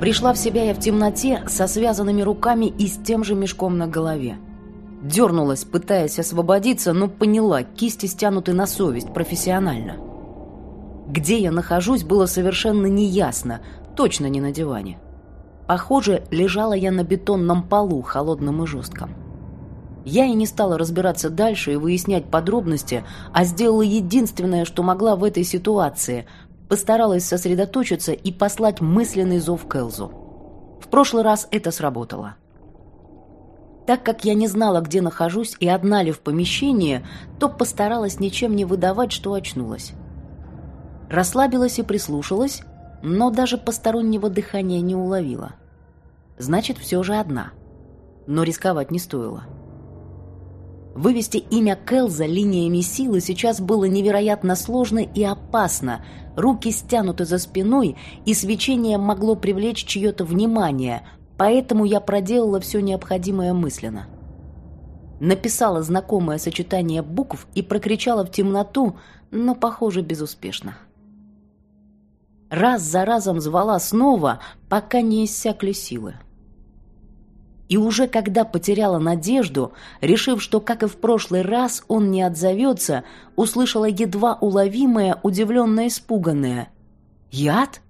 Пришла в себя я в темноте со связанными руками и с тем же мешком на голове. Дернулась, пытаясь освободиться, но поняла, кисти стянуты на совесть, профессионально. Где я нахожусь, было совершенно неясно, точно не на диване. Похоже, лежала я на бетонном полу, холодном и жестком. Я и не стала разбираться дальше и выяснять подробности, а сделала единственное, что могла в этой ситуации. Постаралась сосредоточиться и послать мысленный зов Келзу. В прошлый раз это сработало. Так как я не знала, где нахожусь и одна ли в помещении, то постаралась ничем не выдавать, что очнулась. Расслабилась и прислушалась, но даже постороннего дыхания не уловила. Значит, все же одна. Но рисковать не стоило. Вывести имя Келза линиями силы сейчас было невероятно сложно и опасно. Руки стянуты за спиной, и свечение могло привлечь чье-то внимание, поэтому я проделала все необходимое мысленно. Написала знакомое сочетание букв и прокричала в темноту, но, похоже, безуспешно. Раз за разом звала снова, пока не иссякли силы. И уже когда потеряла надежду, решив, что, как и в прошлый раз, он не отзовется, услышала едва уловимое, удивленное, испуганное. «Яд?»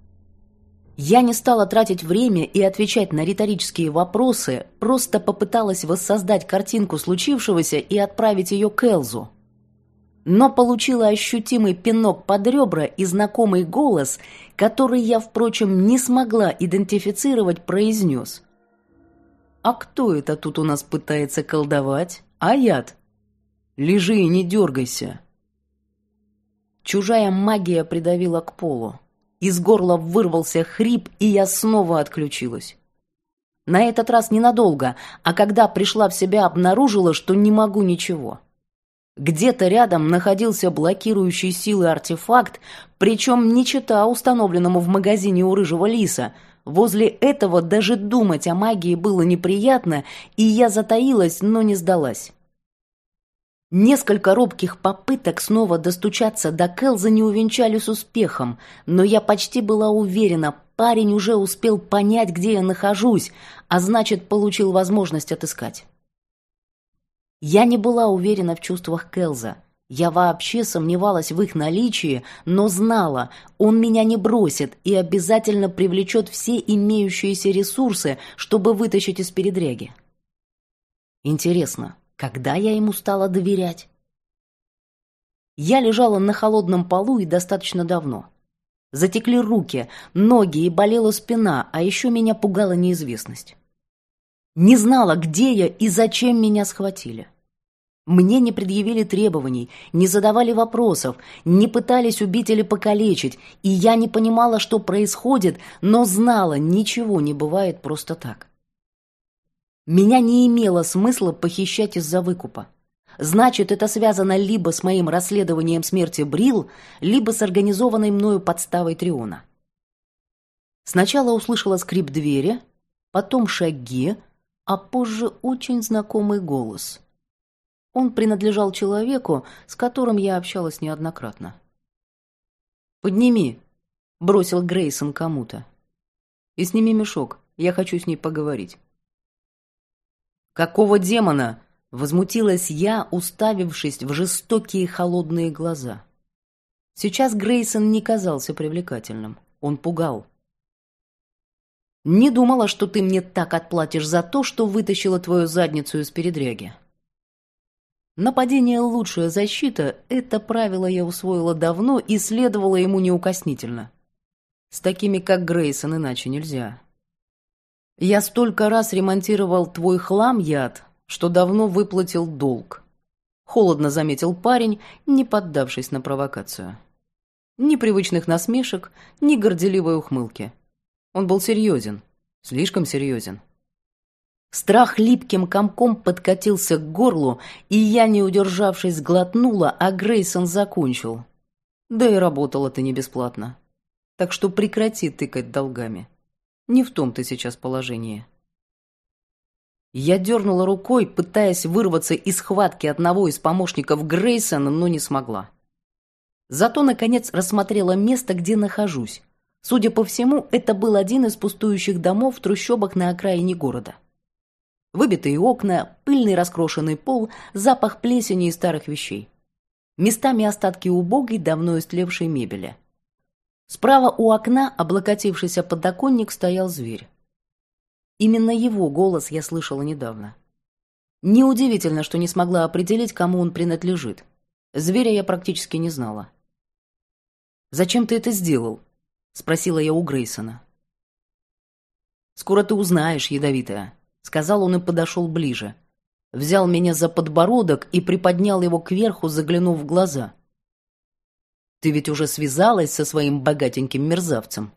Я не стала тратить время и отвечать на риторические вопросы, просто попыталась воссоздать картинку случившегося и отправить ее к Элзу. Но получила ощутимый пинок под ребра и знакомый голос, который я, впрочем, не смогла идентифицировать, произнес – «А кто это тут у нас пытается колдовать? А яд? Лежи и не дергайся!» Чужая магия придавила к полу. Из горла вырвался хрип, и я снова отключилась. На этот раз ненадолго, а когда пришла в себя, обнаружила, что не могу ничего. Где-то рядом находился блокирующий силы артефакт, причем не чита установленному в магазине у рыжего лиса – Возле этого даже думать о магии было неприятно, и я затаилась, но не сдалась. Несколько робких попыток снова достучаться до Келза не увенчались успехом, но я почти была уверена, парень уже успел понять, где я нахожусь, а значит, получил возможность отыскать. Я не была уверена в чувствах Келза – я вообще сомневалась в их наличии, но знала, он меня не бросит и обязательно привлечет все имеющиеся ресурсы, чтобы вытащить из передряги. Интересно, когда я ему стала доверять? Я лежала на холодном полу и достаточно давно. Затекли руки, ноги и болела спина, а еще меня пугала неизвестность. Не знала, где я и зачем меня схватили. Мне не предъявили требований, не задавали вопросов, не пытались убить или покалечить, и я не понимала, что происходит, но знала, ничего не бывает просто так. Меня не имело смысла похищать из-за выкупа. Значит, это связано либо с моим расследованием смерти Брил, либо с организованной мною подставой Триона. Сначала услышала скрип двери, потом шаги, а позже очень знакомый голос — он принадлежал человеку, с которым я общалась неоднократно. «Подними!» — бросил Грейсон кому-то. «И сними мешок, я хочу с ней поговорить». «Какого демона?» — возмутилась я, уставившись в жестокие холодные глаза. Сейчас Грейсон не казался привлекательным. Он пугал. «Не думала, что ты мне так отплатишь за то, что вытащила твою задницу из передряги». Нападение – лучшая защита – это правило я усвоила давно и следовало ему неукоснительно. С такими, как Грейсон, иначе нельзя. Я столько раз ремонтировал твой хлам, яд, что давно выплатил долг. Холодно заметил парень, не поддавшись на провокацию. Ни привычных насмешек, ни горделивой ухмылки. Он был серьезен, слишком серьезен. Страх липким комком подкатился к горлу, и я, не удержавшись, глотнула, а Грейсон закончил. Да и работала ты не бесплатно. Так что прекрати тыкать долгами. Не в том ты сейчас положении. Я дернула рукой, пытаясь вырваться из схватки одного из помощников Грейсона, но не смогла. Зато, наконец, рассмотрела место, где нахожусь. Судя по всему, это был один из пустующих домов в трущобах на окраине города. Выбитые окна, пыльный раскрошенный пол, запах плесени и старых вещей. Местами остатки убогой, давно истлевшей мебели. Справа у окна, облокотившийся подоконник, стоял зверь. Именно его голос я слышала недавно. Неудивительно, что не смогла определить, кому он принадлежит. Зверя я практически не знала. «Зачем ты это сделал?» — спросила я у Грейсона. «Скоро ты узнаешь, ядовитая», — сказал он и подошел ближе. Взял меня за подбородок и приподнял его кверху, заглянув в глаза. «Ты ведь уже связалась со своим богатеньким мерзавцем?»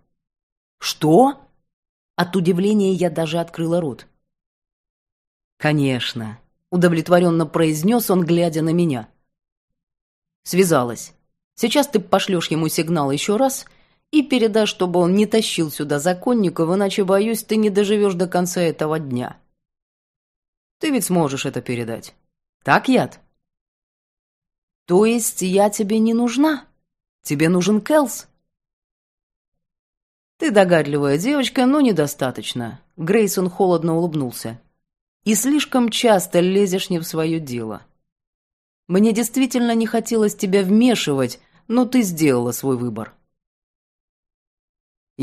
«Что?» От удивления я даже открыла рот. «Конечно», — удовлетворенно произнес он, глядя на меня. «Связалась. Сейчас ты пошлешь ему сигнал еще раз и передашь, чтобы он не тащил сюда законников, иначе, боюсь, ты не доживешь до конца этого дня. Ты ведь сможешь это передать. Так, Яд?» «То есть я тебе не нужна? Тебе нужен Келс?» «Ты догадливая девочка, но недостаточно», — Грейсон холодно улыбнулся. «И слишком часто лезешь не в свое дело. Мне действительно не хотелось тебя вмешивать, но ты сделала свой выбор».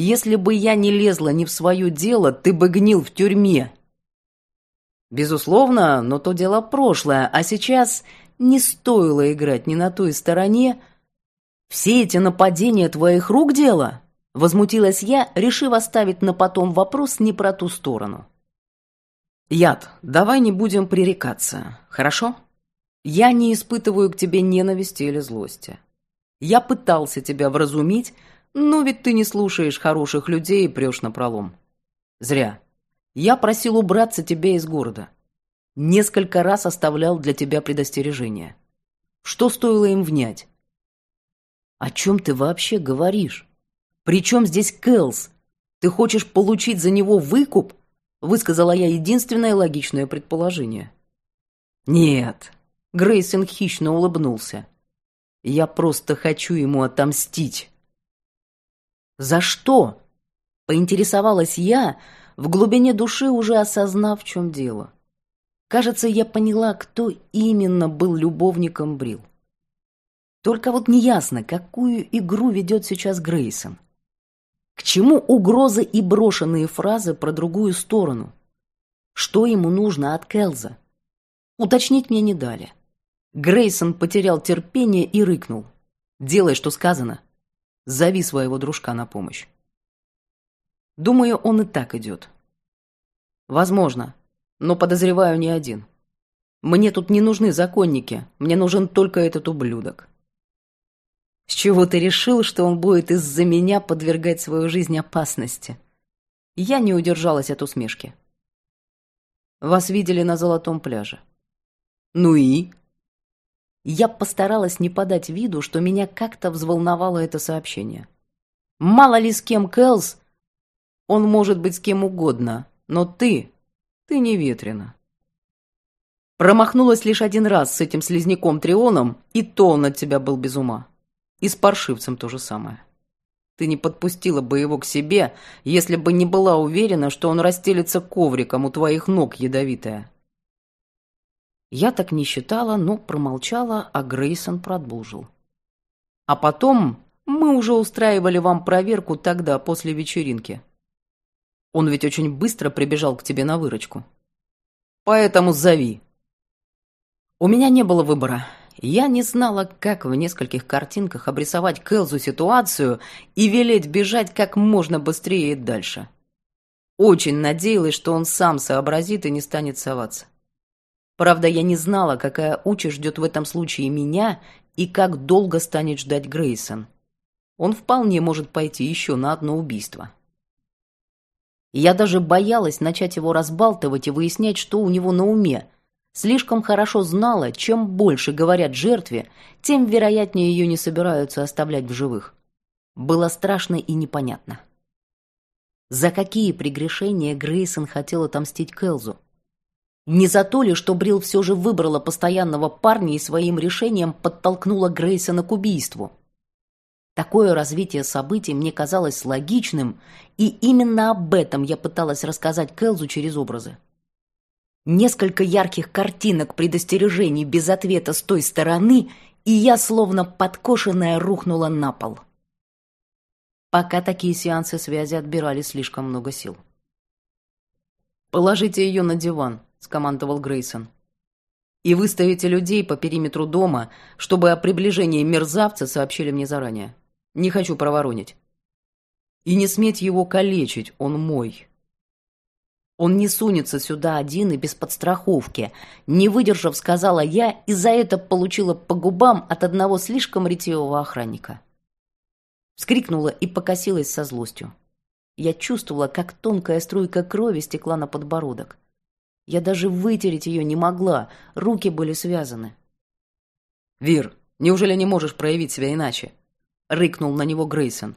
«Если бы я не лезла не в свое дело, ты бы гнил в тюрьме». «Безусловно, но то дело прошлое, а сейчас не стоило играть ни на той стороне. Все эти нападения твоих рук дело?» Возмутилась я, решив оставить на потом вопрос не про ту сторону. «Яд, давай не будем пререкаться, хорошо? Я не испытываю к тебе ненависти или злости. Я пытался тебя вразумить, но ведь ты не слушаешь хороших людей и прешь напролом. Зря. Я просил убраться тебя из города. Несколько раз оставлял для тебя предостережение. Что стоило им внять? О чем ты вообще говоришь? «При чем здесь Кэлс? Ты хочешь получить за него выкуп?» Высказала я единственное логичное предположение. «Нет», — Грейсон хищно улыбнулся. «Я просто хочу ему отомстить». «За что?» — поинтересовалась я, в глубине души уже осознав, в чем дело. Кажется, я поняла, кто именно был любовником Брил. Только вот неясно, какую игру ведет сейчас Грейсон. К чему угрозы и брошенные фразы про другую сторону? Что ему нужно от Келза? Уточнить мне не дали. Грейсон потерял терпение и рыкнул. «Делай, что сказано. Зови своего дружка на помощь». Думаю, он и так идет. Возможно, но подозреваю не один. Мне тут не нужны законники, мне нужен только этот ублюдок. С чего ты решил, что он будет из-за меня подвергать свою жизнь опасности? Я не удержалась от усмешки. Вас видели на Золотом пляже. Ну и? Я постаралась не подать виду, что меня как-то взволновало это сообщение. Мало ли с кем Кэлс, он может быть с кем угодно, но ты, ты не ветрена. Промахнулась лишь один раз с этим слизняком Трионом, и то он от тебя был без ума. И с паршивцем то же самое. Ты не подпустила бы его к себе, если бы не была уверена, что он расстелится ковриком у твоих ног, ядовитая. Я так не считала, но промолчала, а Грейсон продолжил. А потом мы уже устраивали вам проверку тогда, после вечеринки. Он ведь очень быстро прибежал к тебе на выручку. Поэтому зови. У меня не было выбора. Я не знала, как в нескольких картинках обрисовать Кэлзу ситуацию и велеть бежать как можно быстрее и дальше. Очень надеялась, что он сам сообразит и не станет соваться. Правда, я не знала, какая участь ждет в этом случае меня и как долго станет ждать Грейсон. Он вполне может пойти еще на одно убийство. Я даже боялась начать его разбалтывать и выяснять, что у него на уме – Слишком хорошо знала, чем больше говорят жертве, тем вероятнее ее не собираются оставлять в живых. Было страшно и непонятно. За какие прегрешения Грейсон хотел отомстить Келзу? Не за то ли, что Брил все же выбрала постоянного парня и своим решением подтолкнула Грейсона к убийству? Такое развитие событий мне казалось логичным, и именно об этом я пыталась рассказать Келзу через образы. Несколько ярких картинок предостережений без ответа с той стороны, и я, словно подкошенная, рухнула на пол. Пока такие сеансы связи отбирали слишком много сил. «Положите ее на диван», — скомандовал Грейсон. «И выставите людей по периметру дома, чтобы о приближении мерзавца сообщили мне заранее. Не хочу проворонить. И не сметь его калечить, он мой». Он не сунется сюда один и без подстраховки. Не выдержав, сказала я, и за это получила по губам от одного слишком ретивого охранника. Вскрикнула и покосилась со злостью. Я чувствовала, как тонкая струйка крови стекла на подбородок. Я даже вытереть ее не могла, руки были связаны. «Вир, неужели не можешь проявить себя иначе?» — рыкнул на него Грейсон.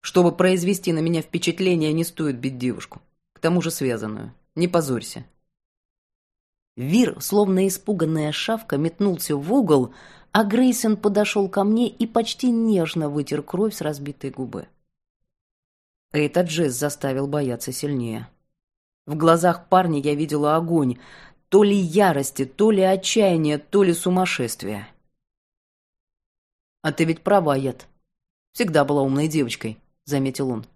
«Чтобы произвести на меня впечатление, не стоит бить девушку, к тому же связанную. Не позорься». Вир, словно испуганная шавка, метнулся в угол, а Грейсон подошел ко мне и почти нежно вытер кровь с разбитой губы. Этот жест заставил бояться сильнее. В глазах парня я видела огонь, то ли ярости, то ли отчаяния, то ли сумасшествия. «А ты ведь права, Яд. Всегда была умной девочкой», — заметил он.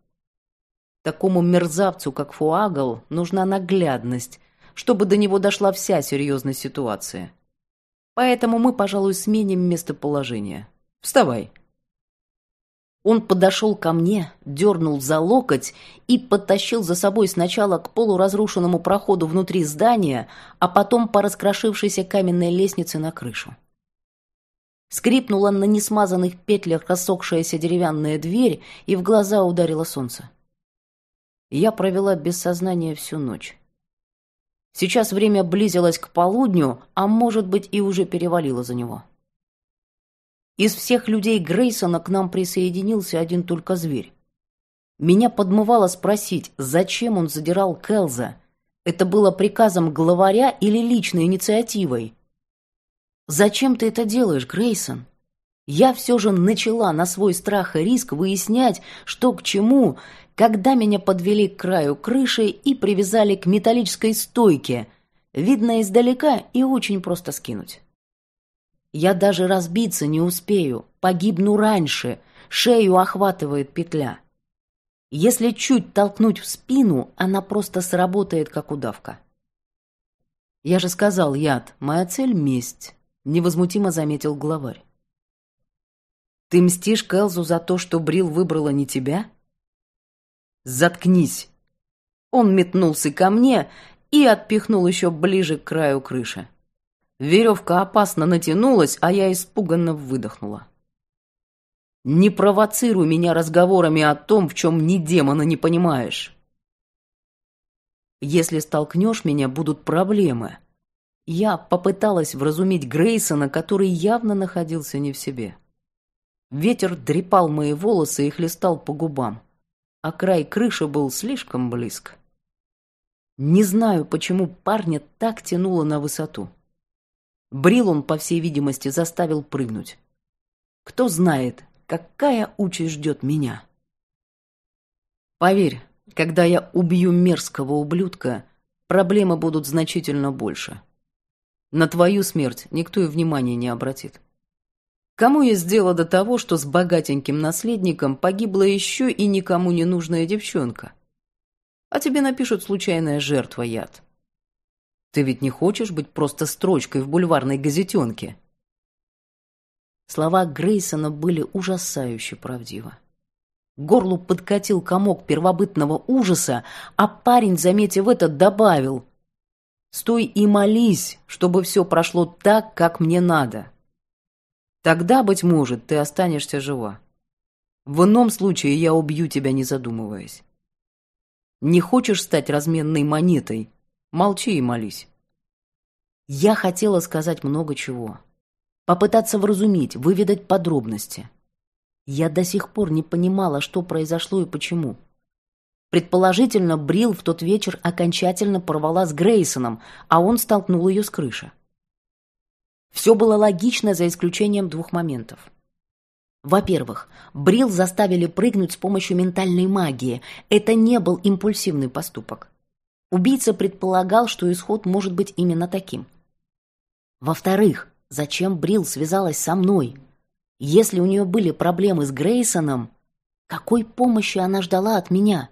«Такому мерзавцу, как Фуагл, нужна наглядность, чтобы до него дошла вся серьезная ситуация. Поэтому мы, пожалуй, сменим местоположение. Вставай». Он подошел ко мне, дернул за локоть и подтащил за собой сначала к полуразрушенному проходу внутри здания, а потом по раскрошившейся каменной лестнице на крышу. Скрипнула на несмазанных петлях рассохшаяся деревянная дверь, и в глаза ударило солнце. Я провела без сознания всю ночь. Сейчас время близилось к полудню, а может быть и уже перевалило за него. Из всех людей Грейсона к нам присоединился один только зверь. Меня подмывало спросить, зачем он задирал Келза. Это было приказом главаря или личной инициативой? «Зачем ты это делаешь, Грейсон?» Я все же начала на свой страх и риск выяснять, что к чему, когда меня подвели к краю крыши и привязали к металлической стойке. Видно издалека и очень просто скинуть. Я даже разбиться не успею, погибну раньше, шею охватывает петля. Если чуть толкнуть в спину, она просто сработает, как удавка. Я же сказал, яд, моя цель — месть, — невозмутимо заметил главарь. Ты мстишь Келзу за то, что Брил выбрала не тебя? Заткнись! Он метнулся ко мне и отпихнул еще ближе к краю крыши. Веревка опасно натянулась, а я испуганно выдохнула. «Не провоцируй меня разговорами о том, в чем ни демона не понимаешь. Если столкнешь меня, будут проблемы». Я попыталась вразумить Грейсона, который явно находился не в себе. Ветер дрепал мои волосы и хлестал по губам, а край крыши был слишком близко. Не знаю, почему парня так тянуло на высоту. Брил он, по всей видимости, заставил прыгнуть. Кто знает, какая участь ждет меня. Поверь, когда я убью мерзкого ублюдка, проблемы будут значительно больше. На твою смерть никто и внимания не обратит. Кому есть дело до того, что с богатеньким наследником погибла еще и никому не нужная девчонка? А тебе напишут случайная жертва яд. Ты ведь не хочешь быть просто строчкой в бульварной газетенке?» Слова Грейсона были ужасающе правдивы. Горлу подкатил комок первобытного ужаса, а парень, заметив это, добавил «Стой и молись, чтобы все прошло так, как мне надо. Тогда, быть может, ты останешься жива. В ином случае я убью тебя, не задумываясь. Не хочешь стать разменной монетой, Молчи и молись. Я хотела сказать много чего. Попытаться вразумить, выведать подробности. Я до сих пор не понимала, что произошло и почему. Предположительно, Брил в тот вечер окончательно порвала с Грейсоном, а он столкнул ее с крыши. Все было логично за исключением двух моментов. Во-первых, Брил заставили прыгнуть с помощью ментальной магии. Это не был импульсивный поступок. Убийца предполагал, что исход может быть именно таким. Во-вторых, зачем Брил связалась со мной? Если у нее были проблемы с Грейсоном, какой помощи она ждала от меня?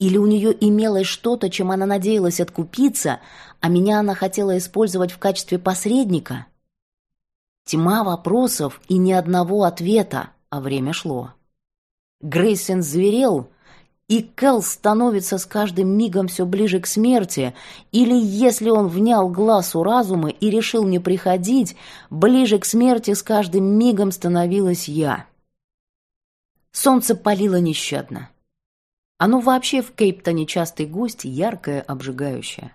Или у нее имелось что-то, чем она надеялась откупиться, а меня она хотела использовать в качестве посредника? Тьма вопросов и ни одного ответа, а время шло. Грейсон зверел, и Кэл становится с каждым мигом все ближе к смерти, или, если он внял глазу разума и решил не приходить, ближе к смерти с каждым мигом становилась я. Солнце палило нещадно. Оно вообще в Кейптоне частый гость, яркое, обжигающее.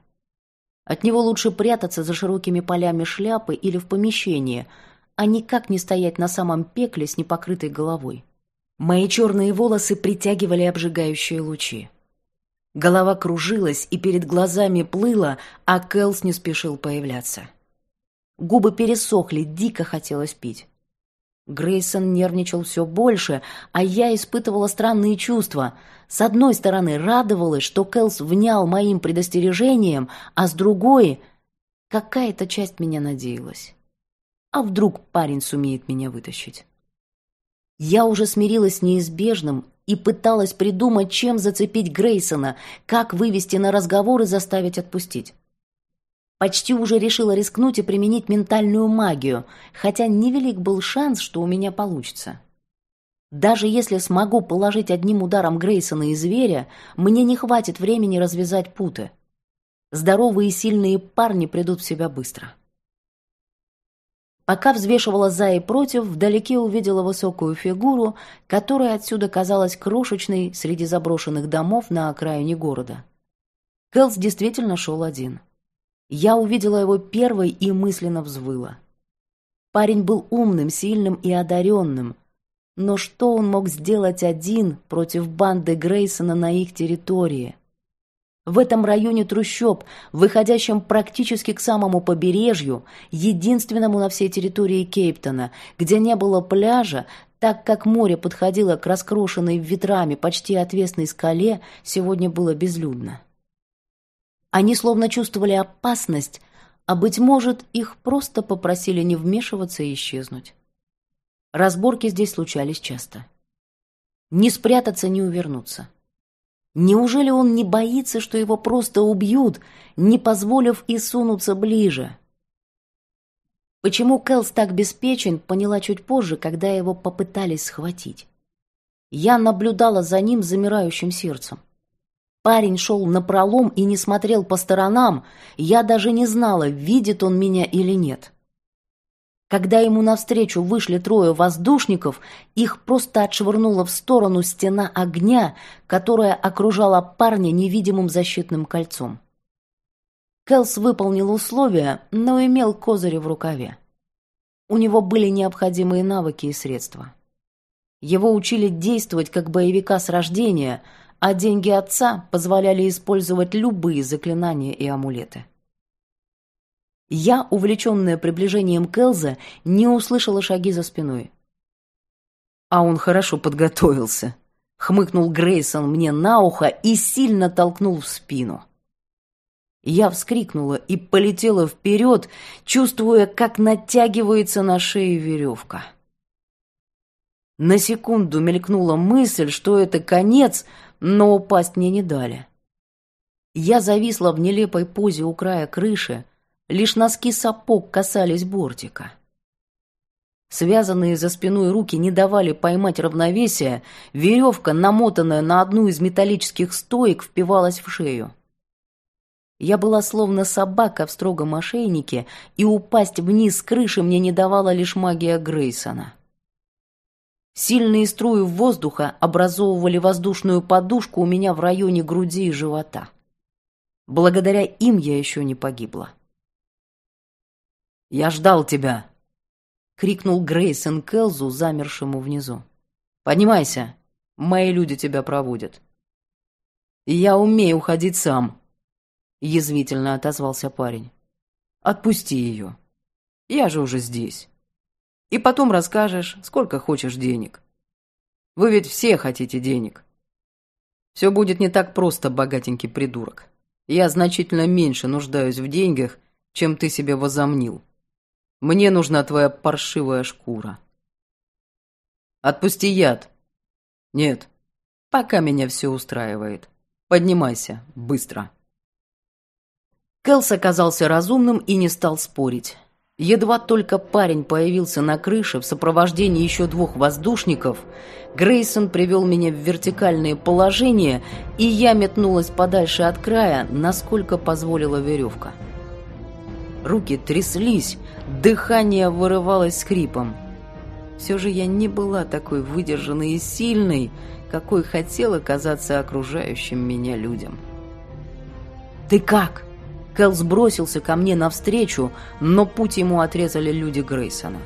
От него лучше прятаться за широкими полями шляпы или в помещении, а никак не стоять на самом пекле с непокрытой головой. Мои черные волосы притягивали обжигающие лучи. Голова кружилась и перед глазами плыла, а Кэлс не спешил появляться. Губы пересохли, дико хотелось пить. Грейсон нервничал все больше, а я испытывала странные чувства. С одной стороны, радовалась, что Кэлс внял моим предостережением, а с другой — какая-то часть меня надеялась. А вдруг парень сумеет меня вытащить? Я уже смирилась с неизбежным и пыталась придумать, чем зацепить Грейсона, как вывести на разговор и заставить отпустить. Почти уже решила рискнуть и применить ментальную магию, хотя невелик был шанс, что у меня получится. Даже если смогу положить одним ударом Грейсона и зверя, мне не хватит времени развязать путы. Здоровые и сильные парни придут в себя быстро. Пока взвешивала за и против, вдалеке увидела высокую фигуру, которая отсюда казалась крошечной среди заброшенных домов на окраине города. Кэлс действительно шел один. Я увидела его первой и мысленно взвыла. Парень был умным, сильным и одаренным. Но что он мог сделать один против банды Грейсона на их территории? В этом районе трущоб, выходящем практически к самому побережью, единственному на всей территории Кейптона, где не было пляжа, так как море подходило к раскрошенной ветрами почти отвесной скале, сегодня было безлюдно. Они словно чувствовали опасность, а, быть может, их просто попросили не вмешиваться и исчезнуть. Разборки здесь случались часто. Не спрятаться, не увернуться. Неужели он не боится, что его просто убьют, не позволив и сунуться ближе? Почему Кэлс так беспечен, поняла чуть позже, когда его попытались схватить. Я наблюдала за ним замирающим сердцем. Парень шел напролом и не смотрел по сторонам, я даже не знала, видит он меня или нет. Когда ему навстречу вышли трое воздушников, их просто отшвырнула в сторону стена огня, которая окружала парня невидимым защитным кольцом. Келс выполнил условия, но имел козыри в рукаве. У него были необходимые навыки и средства. Его учили действовать как боевика с рождения – а деньги отца позволяли использовать любые заклинания и амулеты. Я, увлеченная приближением Келза, не услышала шаги за спиной. А он хорошо подготовился. Хмыкнул Грейсон мне на ухо и сильно толкнул в спину. Я вскрикнула и полетела вперед, чувствуя, как натягивается на шее веревка. На секунду мелькнула мысль, что это конец, но упасть мне не дали. Я зависла в нелепой позе у края крыши, лишь носки сапог касались бортика. Связанные за спиной руки не давали поймать равновесие, веревка, намотанная на одну из металлических стоек, впивалась в шею. Я была словно собака в строгом ошейнике, и упасть вниз с крыши мне не давала лишь магия Грейсона. Сильные струи воздуха образовывали воздушную подушку у меня в районе груди и живота. Благодаря им я еще не погибла. «Я ждал тебя!» — крикнул Грейсон Келзу, замершему внизу. «Поднимайся, мои люди тебя проводят». «Я умею уходить сам», — язвительно отозвался парень. «Отпусти ее. Я же уже здесь». И потом расскажешь, сколько хочешь денег. Вы ведь все хотите денег. Все будет не так просто, богатенький придурок. Я значительно меньше нуждаюсь в деньгах, чем ты себе возомнил. Мне нужна твоя паршивая шкура. Отпусти яд. Нет, пока меня все устраивает. Поднимайся, быстро. Кэлс оказался разумным и не стал спорить. Едва только парень появился на крыше в сопровождении еще двух воздушников, Грейсон привел меня в вертикальное положение, и я метнулась подальше от края, насколько позволила веревка. Руки тряслись, дыхание вырывалось с хрипом. Все же я не была такой выдержанной и сильной, какой хотела казаться окружающим меня людям. «Ты как?» Кэл сбросился ко мне навстречу, но путь ему отрезали люди Грейсона.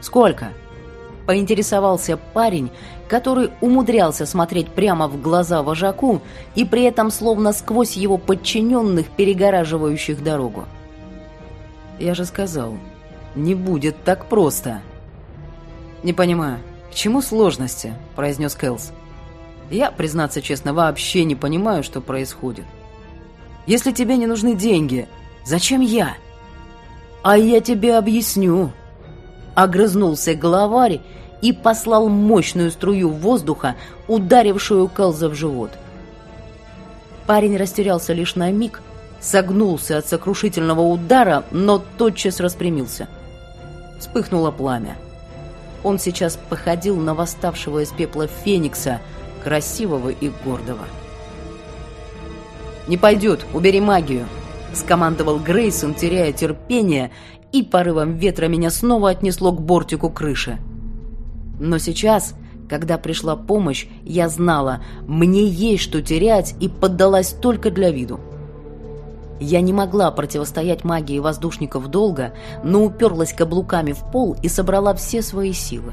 «Сколько?» – поинтересовался парень, который умудрялся смотреть прямо в глаза вожаку и при этом словно сквозь его подчиненных, перегораживающих дорогу. «Я же сказал, не будет так просто». «Не понимаю, к чему сложности?» – произнес Кэлс. «Я, признаться честно, вообще не понимаю, что происходит». Если тебе не нужны деньги, зачем я? А я тебе объясню. Огрызнулся главарь и послал мощную струю воздуха, ударившую Кэлза в живот. Парень растерялся лишь на миг, согнулся от сокрушительного удара, но тотчас распрямился. Вспыхнуло пламя. Он сейчас походил на восставшего из пепла феникса, красивого и гордого. «Не пойдет, убери магию!» — скомандовал Грейсон, теряя терпение, и порывом ветра меня снова отнесло к бортику крыши. Но сейчас, когда пришла помощь, я знала, мне есть что терять, и поддалась только для виду. Я не могла противостоять магии воздушников долго, но уперлась каблуками в пол и собрала все свои силы.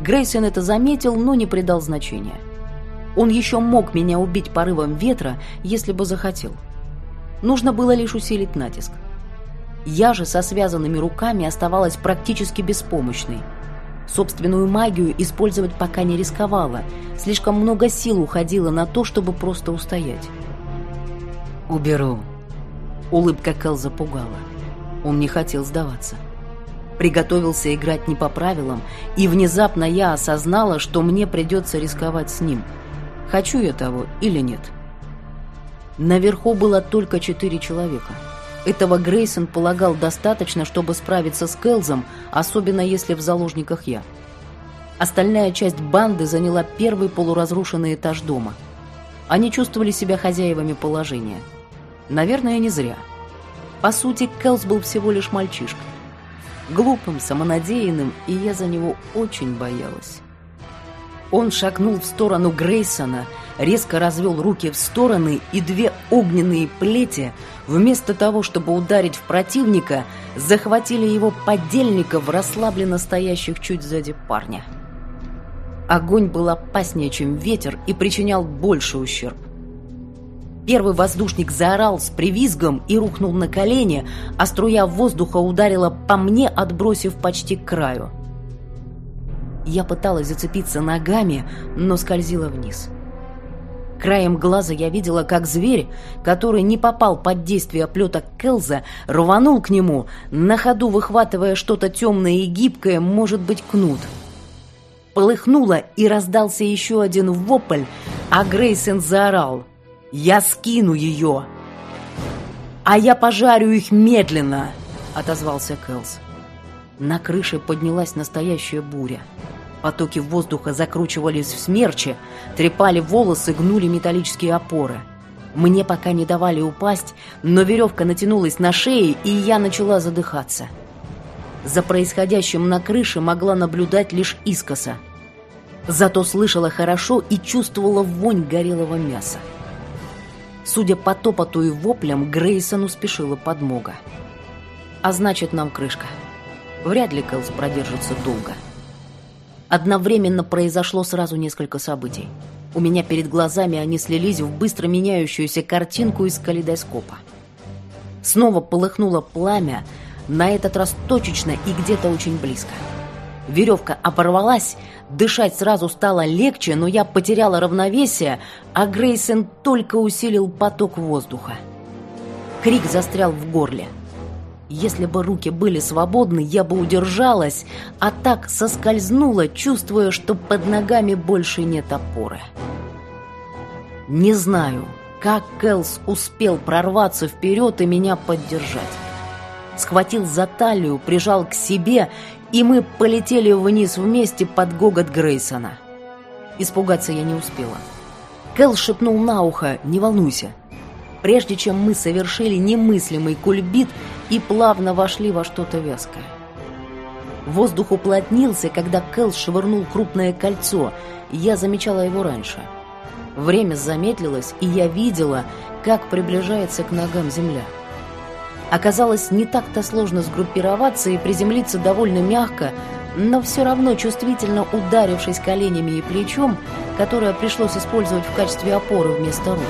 Грейсон это заметил, но не придал значения. — он еще мог меня убить порывом ветра, если бы захотел. Нужно было лишь усилить натиск. Я же со связанными руками оставалась практически беспомощной. Собственную магию использовать пока не рисковала. Слишком много сил уходило на то, чтобы просто устоять. «Уберу». Улыбка Кэл запугала. Он не хотел сдаваться. Приготовился играть не по правилам, и внезапно я осознала, что мне придется рисковать с ним – хочу я того или нет. Наверху было только четыре человека. Этого Грейсон полагал достаточно, чтобы справиться с Келзом, особенно если в заложниках я. Остальная часть банды заняла первый полуразрушенный этаж дома. Они чувствовали себя хозяевами положения. Наверное, не зря. По сути, Келс был всего лишь мальчишкой. Глупым, самонадеянным, и я за него очень боялась. Он шагнул в сторону Грейсона, резко развел руки в стороны, и две огненные плети, вместо того, чтобы ударить в противника, захватили его подельников, расслабленно стоящих чуть сзади парня. Огонь был опаснее, чем ветер, и причинял больше ущерб. Первый воздушник заорал с привизгом и рухнул на колени, а струя воздуха ударила по мне, отбросив почти к краю. Я пыталась зацепиться ногами, но скользила вниз. Краем глаза я видела, как зверь, который не попал под действие оплета Келза, рванул к нему, на ходу выхватывая что-то темное и гибкое, может быть, кнут. Полыхнуло, и раздался еще один вопль, а Грейсон заорал. «Я скину ее!» «А я пожарю их медленно!» — отозвался Келз. На крыше поднялась настоящая буря. Потоки воздуха закручивались в смерчи, трепали волосы, гнули металлические опоры. Мне пока не давали упасть, но веревка натянулась на шее, и я начала задыхаться. За происходящим на крыше могла наблюдать лишь искоса. Зато слышала хорошо и чувствовала вонь горелого мяса. Судя по топоту и воплям, Грейсону спешила подмога. А значит, нам крышка. Вряд ли Кэлс продержится долго. Одновременно произошло сразу несколько событий. У меня перед глазами они слились в быстро меняющуюся картинку из калейдоскопа. Снова полыхнуло пламя, На этот раз точечно и где-то очень близко. Веревка оборвалась, дышать сразу стало легче, но я потеряла равновесие, а Грейсон только усилил поток воздуха. Крик застрял в горле. Если бы руки были свободны, я бы удержалась, а так соскользнула, чувствуя, что под ногами больше нет опоры. Не знаю, как Кэлс успел прорваться вперед и меня поддержать. Схватил за талию, прижал к себе, и мы полетели вниз вместе под гогот Грейсона. Испугаться я не успела. Кэл шепнул на ухо «Не волнуйся». Прежде чем мы совершили немыслимый кульбит и плавно вошли во что-то вязкое. Воздух уплотнился, когда Кэл швырнул крупное кольцо, я замечала его раньше – Время замедлилось, и я видела, как приближается к ногам земля. Оказалось, не так-то сложно сгруппироваться и приземлиться довольно мягко, но все равно чувствительно ударившись коленями и плечом, которое пришлось использовать в качестве опоры вместо рук.